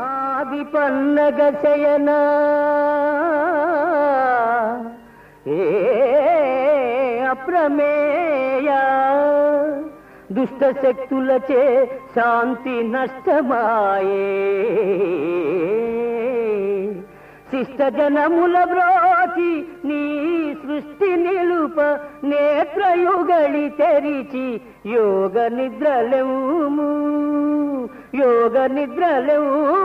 ఆది పల్లగ శయన. ఏ అప్రమేయ. దుష్ట శక్తులచే శాంతి నష్టమాయే. శిష్ట జనముల బ్రోచి నీ సృష్టి నిలుప నేత్రయుగళి తెరిచి యోగ నిద్రలేము యోగ నిద్రలేము